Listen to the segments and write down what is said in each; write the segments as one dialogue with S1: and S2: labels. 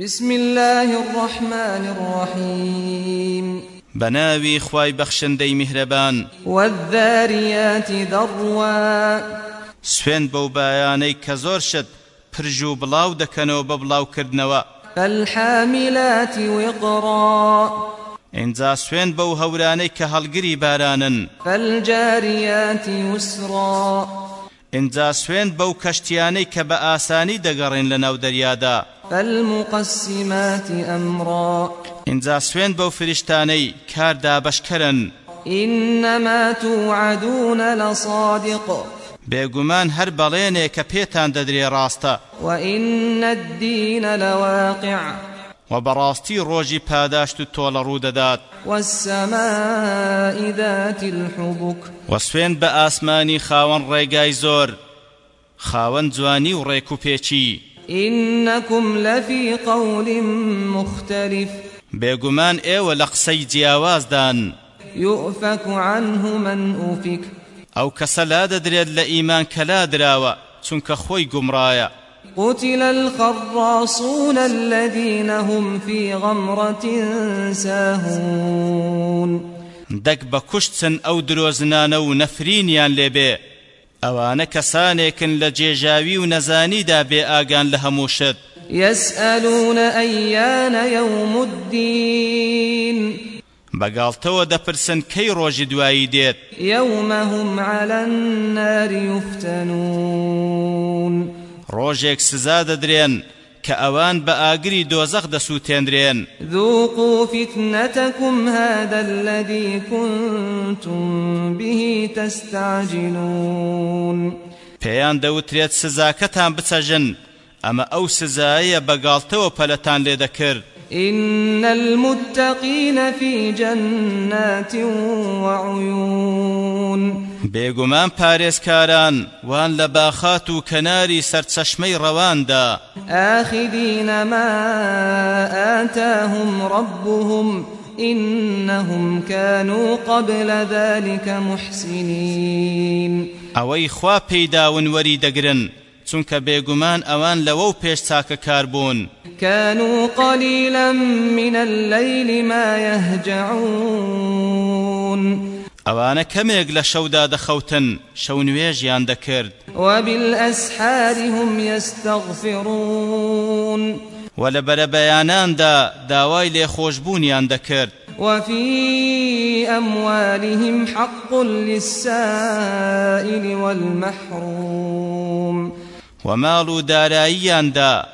S1: بسم الله الرحمن الرحيم
S2: بناوي خواي بخشندي مهربان
S1: والذاريات ذروا
S2: سوين بو بياني كزور شد پرجو بلاو دكنو ببلاو كردنوا
S1: فالحاملات وقرا
S2: ئینجا سوێن بەو هەورانەی کە هەڵگری بارانن
S1: فەلجاریاتی وسرا
S2: اینجا سوێن بەو کەشتیانەی کە بە ئاسانی دەگەڕێن لە ناو دەریادا
S1: فالمقسماتی ئەمڕا
S2: اینجا سوێن بەو فریشتانەی کاردا بەشکەرن
S1: إنما توعدون لصادق
S2: بێگومان هەر بەڵێنێ کە پێتان دەدرێ ڕاستە
S1: وإن الدين لواقع
S2: و براستي روجي پاداشت تۆ لە ڕوو دەدات وەسوێن بە ئاسمانی خاوەن ڕێگای زۆر خاوەن جوانی و ڕێک و پێچی
S1: إنكم لفي قول مختلف
S2: بێگومان ئێوە لە قسەی جیاوازدان
S1: يؤفك عنه من أوفك
S2: ئەو کەسە لا دەدرێت لە ئیمان کەلا دراوە چونکە خۆی گومڕایە
S1: قتل الخراصون الذين هم في غمرة ساهون
S2: دەک بە کوشتچن ئەو درۆزنانە و نەفرینیان لێبێ ئەوانە کەسانێکن لە جێژاوی و نەزانیدا بێ ئاگان لە هەموو شت يسألون
S1: أيان يوم الدين
S2: بەگاڵتەوە دەپرسن کەی ڕۆژی دوایی دێت
S1: يومهم على النار يفتنون
S2: ڕۆژێک سزا دەدرێن کە ئەوان بە ئاگری دۆزەخ دەسووتێنرێن
S1: ذوقوا فتنتكم هذا الذي كنتم به تستعجلون
S2: پێیان دەوترێت سزاکەتان بچەژن ئەمە ئەو سزایە بەگاڵتەوە پەلەتان لێ دەکرد
S1: إن المتقين في جنات وعيون
S2: بێگومان پارێزکاران وان لە باخات و کەناری سەرچەشمەی ڕەواندا
S1: ئاخیدینەما ئاتاهم ڕبهم إنهم كانوا قبل ذلك محسنين
S2: ئەوەی خوا پێیداون وەری دەگرن چونکە بێگومان ئەوان لەوەو پێش چاکە کار بوون
S1: كانوا قليلا من الليل ما يهجعون
S2: ئەوانە کەمێک لە شەودا دەخەوتن شەو نوێژیان دەکرد
S1: وبالأسحاری هم يستغفرون
S2: و لە بەرەبەیاناندا داوای لێخۆشببوونیان دەکرد
S1: وفي أموالهم حق للسائل والمحروم
S2: و ماڵ و داراییاندا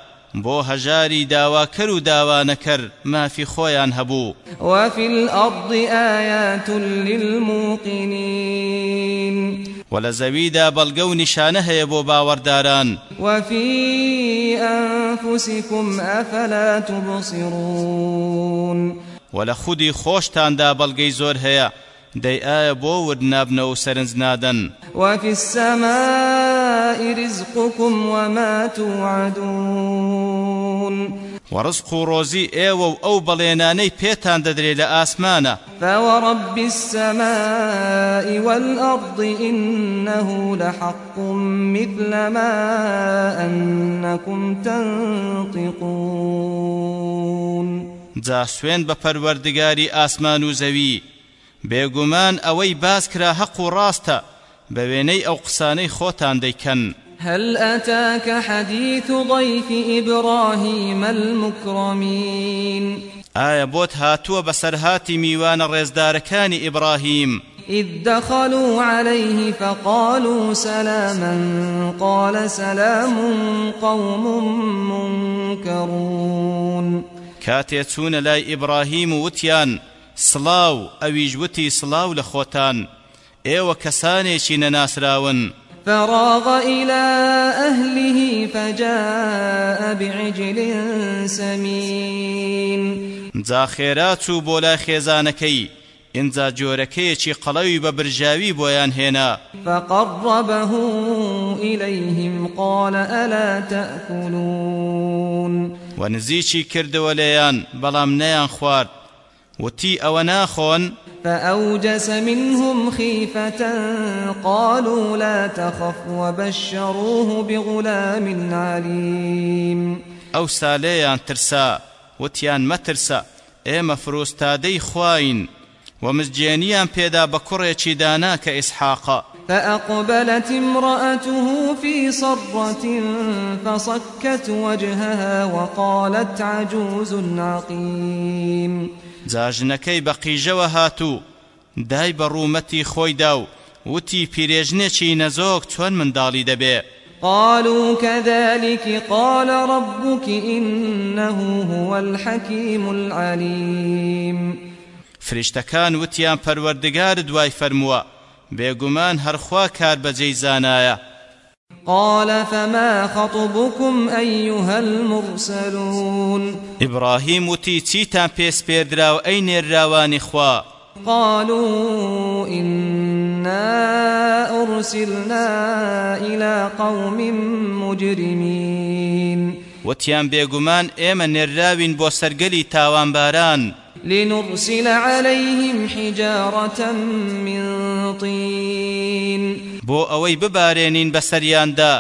S2: بۆ هەژاری داواکەر و داوانەکەر مافی خۆیان هەبوو وفي
S1: الأرض آيات للموقنين
S2: ولا زويدا بلغو نشانه هي بو باورداران
S1: وفي أنفسكم أفلا تبصرون
S2: ولا خودي خوشتان دا بلغي زور هي دي آية بو ودنابنو سرنزنادن وفي السماء
S1: السماء رزقكم وما توعدون
S2: وەڕزق و ڕۆزی ئێوە و ئەو بەڵێنانەی پێتان دەدرێت لە ئاسمانە
S1: فەوەڕب السماء والأرض إنه لحق مثل ما أنكم تنطقون
S2: جا سوێن بە پەروەردگاری ئاسمان و زەوی بێگومان ئەوەی باز کرا هەق و ڕاستە بويني أو قساني خوتان ديكن
S1: هل أتاك حديث ضيف إبراهيم المكرمين
S2: آية بوت هاتوا بسرهاتي ميوان الرزدار كان إبراهيم
S1: إذ دخلوا عليه فقالوا سلاما قال سلام قوم منكرون
S2: كاتيتون لاي إبراهيم وتيان سلاو أويجوتي سلاو لخوتان ئێوە کەسانێکی نەناسراون
S1: فراغ إلى أهله فجاء بعجل سمين
S2: جاخێراتوو بۆ لای خێزانەکەی ئینجا جۆرەکەیەکی قەڵەوی بە برژاوی بۆیان هێنا
S1: فقربه إليهم قال ألا تأكلون
S2: ونزيشي كردو ليان بلام نيان خوارد وتي أو ناخون فأوجس منهم خيفة قالوا لا تخف
S1: وبشروه بغلام عليم
S2: أو ساليان ترسا وتيان ما ترسا ئێمە فرۆستادەی خواین و مزجێنیان پێدا بە کوڕێکی دانا کە ئیسحاق
S1: فأقبلت امرأته في صرة فصكت وجهها وقالت عجوز عقيم
S2: جاژنەکەی بە قیژەوە هاتوو دای بە ڕوومەتی خۆیدا و وتی پیرێژنێکی نەزۆک چۆن منداڵی دەبێ
S1: قالوا كذلك قال ربك إنه هو الحكيم العليم
S2: فرشتەکان وتیان پەروەردگار دوای فەرمووە بێگومان هەرخوا کار بەجێی زانایە
S1: قال فما خطبكم أيها المرسلون
S2: إبراهيم وتي تيتان بيس بيدراو أين الراوان إخوا
S1: قالوا إنا أرسلنا إلى قوم مجرمين
S2: وتيان بيقمان إيما نراوين بو سرقلي تاوان باران
S1: لنرسل عليهم حجارة من طين
S2: بۆ ئەوەی ببارێنین بەسەریاندا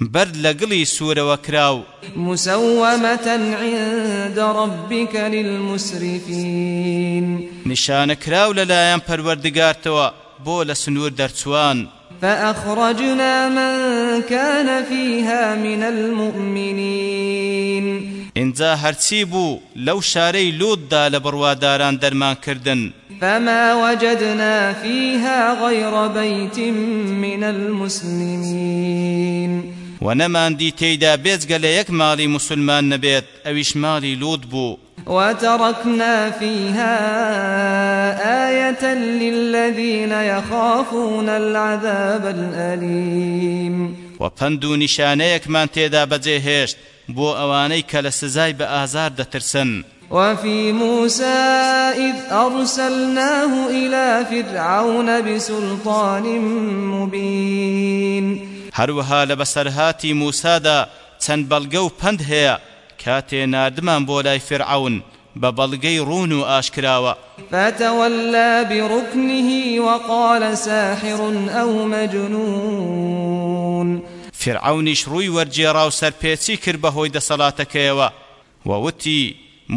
S2: برد لقلي سورة وكراو
S1: مسومة عند ربك للمسرفين
S2: نشان كراو للايان پروردگارتوا بو لسنور درتوان
S1: فأخرجنا من كان فيها من المؤمنين
S2: اینجا هەرچی بوو لەو شارەی لوددا لە بڕواداران دەرمانکردن
S1: فما وجدنا فيها غير بيت من المسلمين
S2: ونماندي تيدا بيزغ ليك مالي مسلمان نبيت اويش مالي لود بو
S1: وتركنا فيها آية للذين يخافون العذاب الأليم
S2: و پند و نیشانەیەکمان تێدا بەجێهێشت بۆ ئەوانەی کە لە سزای بە ئازار دەترسن
S1: وفي موسى إذ أرسلناه إلى فرعون بسلطان مبين
S2: هروها لبسرهاتي موسى دا چەند بەڵگە و پند هەیە کاتێ نردمان بۆ لای فرعون بە بەڵگەی ڕون و ئاشکراوە
S1: فتەوەلا بڕکنیهی وەقالە ساحڕ ئەو مەجنون
S2: فرعونیش ڕووی وەرجێڕا و سەرپێچی کرد بەهۆی دەسەڵاتەکەیەوە ووتی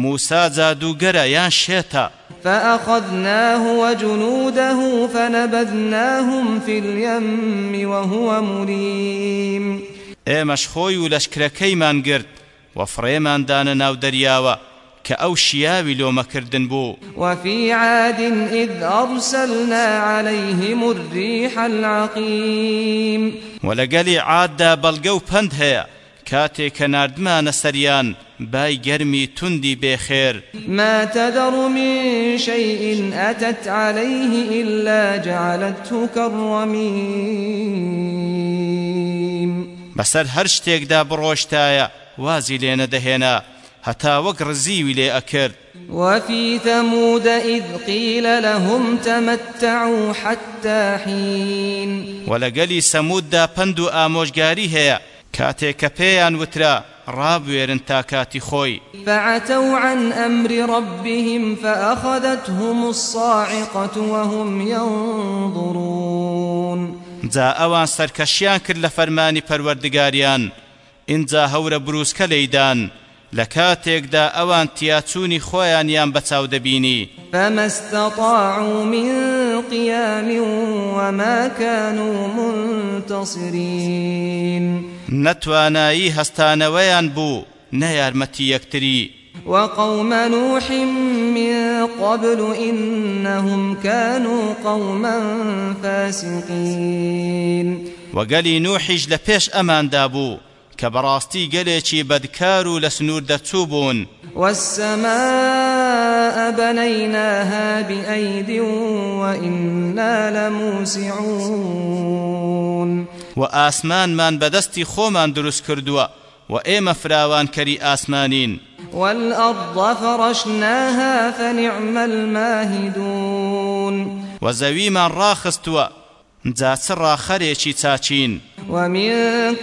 S2: موسى جادوگرە یان شێتە
S1: فأخذناه وجنوده فنبذناهم في اليم وهو مليم
S2: ئێمەش خۆی و لەشکرەکەیمان گرت وە فڕێمان دانە ناو دەریاوە كأو شياوي لو مكردن بو
S1: وفي عاد إذ أرسلنا عليهم الريح العقيم
S2: ولقلي عاد دا بلقو پند هيا كاتي كناردمان سريان باي گرمي تندي بخير
S1: ما تذر من شيء أتت عليه إلا جعلته كالرميم
S2: بسر هر شتيك دا بروشتايا وازي لينا دهينا هەتا وەک ڕزیوی لێ ئەکرد
S1: وفي ثمود إذ قيل لهم تمتعوا حتى حين
S2: ولقلي سمود دا پندو آموشگاري هيا كاتيك پيان وترا رابوێرن تاکاتی خۆی
S1: فعتوا عن أمر ربهم فأخذتهم الصاعقة وهم ينظرون
S2: جا ئەوان سەرکەشیان کرد لە فەرمانی پەروەردگاریان ئینجا هەورە بروسکە لەیدان لكاتيكدا اوان تياتوني خويان يان بتاو دبيني
S1: فما استطاعوا من قيام وما كانوا منتصرين
S2: نتوانايي هستانويان بو نيارمتي يكتري وقوم نوح من قبل إنهم كانوا
S1: قوما فاسقين
S2: وقالي نوحج لبيش أمان دابو کە بەڕاستی گەلێکی بەدکار و لە سنوور دەچوو بوون
S1: والسماء بنيناها بأيد وإنا لموسعون
S2: وآسمان من بدستي خوما دروس كردوا وإيم فراوان كري آسمانين
S1: والأرض فرشناها فنعم الماهدون
S2: وزويما راخستوا جاسرا خريشي تاچين
S1: ومن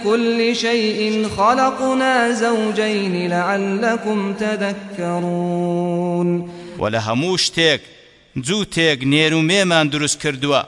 S1: كل شيء خلقنا زوجين لعلكم تذكرون
S2: ولهموش تيك زو تيك نيرو ميمان دروس كردوا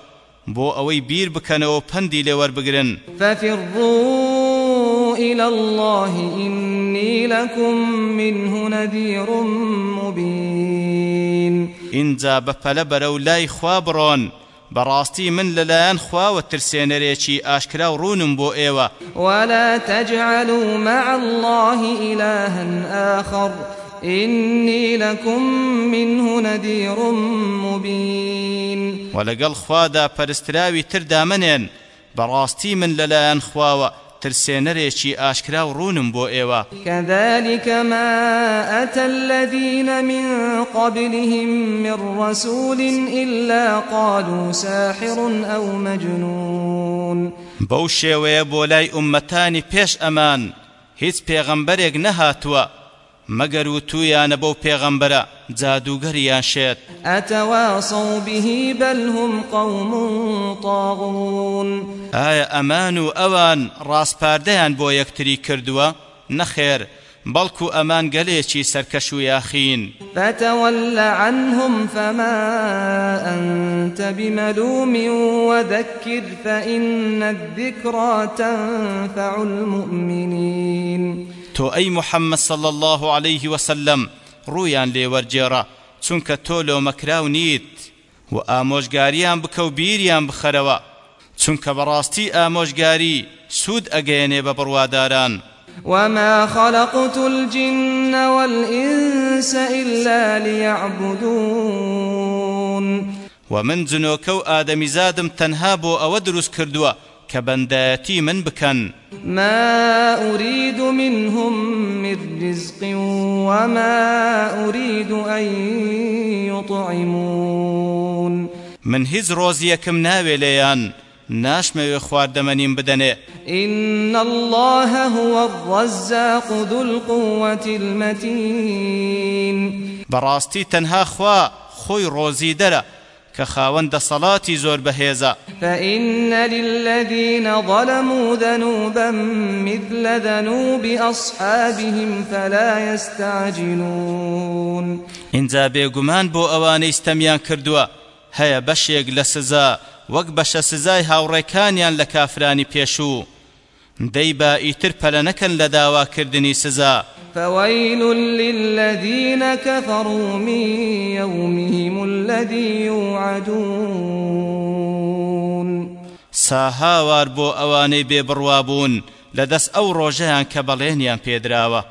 S2: بو اوي بير بكنو پندي لور بگرن
S1: ففروا إلى الله إني لكم منه نذير
S2: مبين إنزا بفل برو لاي خوابرون براستي من للان خواوە ترسێنەرێکی ئاشکرا و ڕوونم بۆ ئێوە
S1: ولا تجعلوا مع الله إلها آخر إني لكم منه نذير مبين
S2: ولقل خوادا پرستراوي تردا منين براستي من للان خواوە ترسێنەرێکی ئاشکرا و ڕوونم بۆ ئێوە
S1: کەذلكە ما ئەتە الذين من قبلهم من رسول إلا قالوا ساحر أو مجنون
S2: بەو شێوەیە بۆ لای ئومەتانی پێش ئەمان هیچ پێغەمبەرێک نەهاتووە مەگەر و تویانە بەو پێغەمبەرە جادوگەریان شێت
S1: ئەتەواسەڵ بهی بەلهم قەوم تاغون
S2: ئایا ئەمان و ئەوان ڕاستپاردەیان بۆ یەکتری کردووە نەخێر بەڵکو ئەمان گەلێکی سەرکەش و یاخین
S1: فتەوەلە عنهم فما أنت بمەلوم وذكر فإن الذكرى تنفع المؤمنين
S2: تۆ ئەی محەممەد سەڵ الله عليه وسلم ڕوویان لێوەرجێڕە چونکە تۆ لۆمەکراو نیت و ئامۆژگاریان بکە و بیریان بخەرەوە چونکە بەڕاستی ئامۆژگاری سود ئەگەیەنێ بە بڕواداران
S1: وما خلقت الجن والإنس إلا ليعبدون
S2: ومن جنۆکە و ئادەمیزادم تەنها بۆ ئەوە دروست کردووە كبنداتي من بكن
S1: ما أريد منهم من رزق وما أريد أن يطعمون
S2: من هز روزيكم ناوي ليان ناشمەوێ خواردەمەنیم بدەنێ
S1: إن الله هو الرزاق ذو القوة المتين
S2: بەڕاستی تەنها خوا خۆی ڕۆزی دەرە كخاوند صلاتي زور بهيزا
S1: فإن للذين ظلموا ذنوبا مثل ذنوب أصحابهم فلا يستعجلون
S2: إنزا بيقمان بو أواني استميان كردوا هيا بشيق لسزا وەک بەشە سزای هاوڕێکانیان لە کافرانی پێشوو دەیبا ئیتر پەلە نەکەن لە داواکردنی سزا
S1: فويل للذين كفروا من يومهم الذي يوعدون
S2: ساهاوار بو اواني ببروابون لدس او روجهان كبلينيان پيدراوه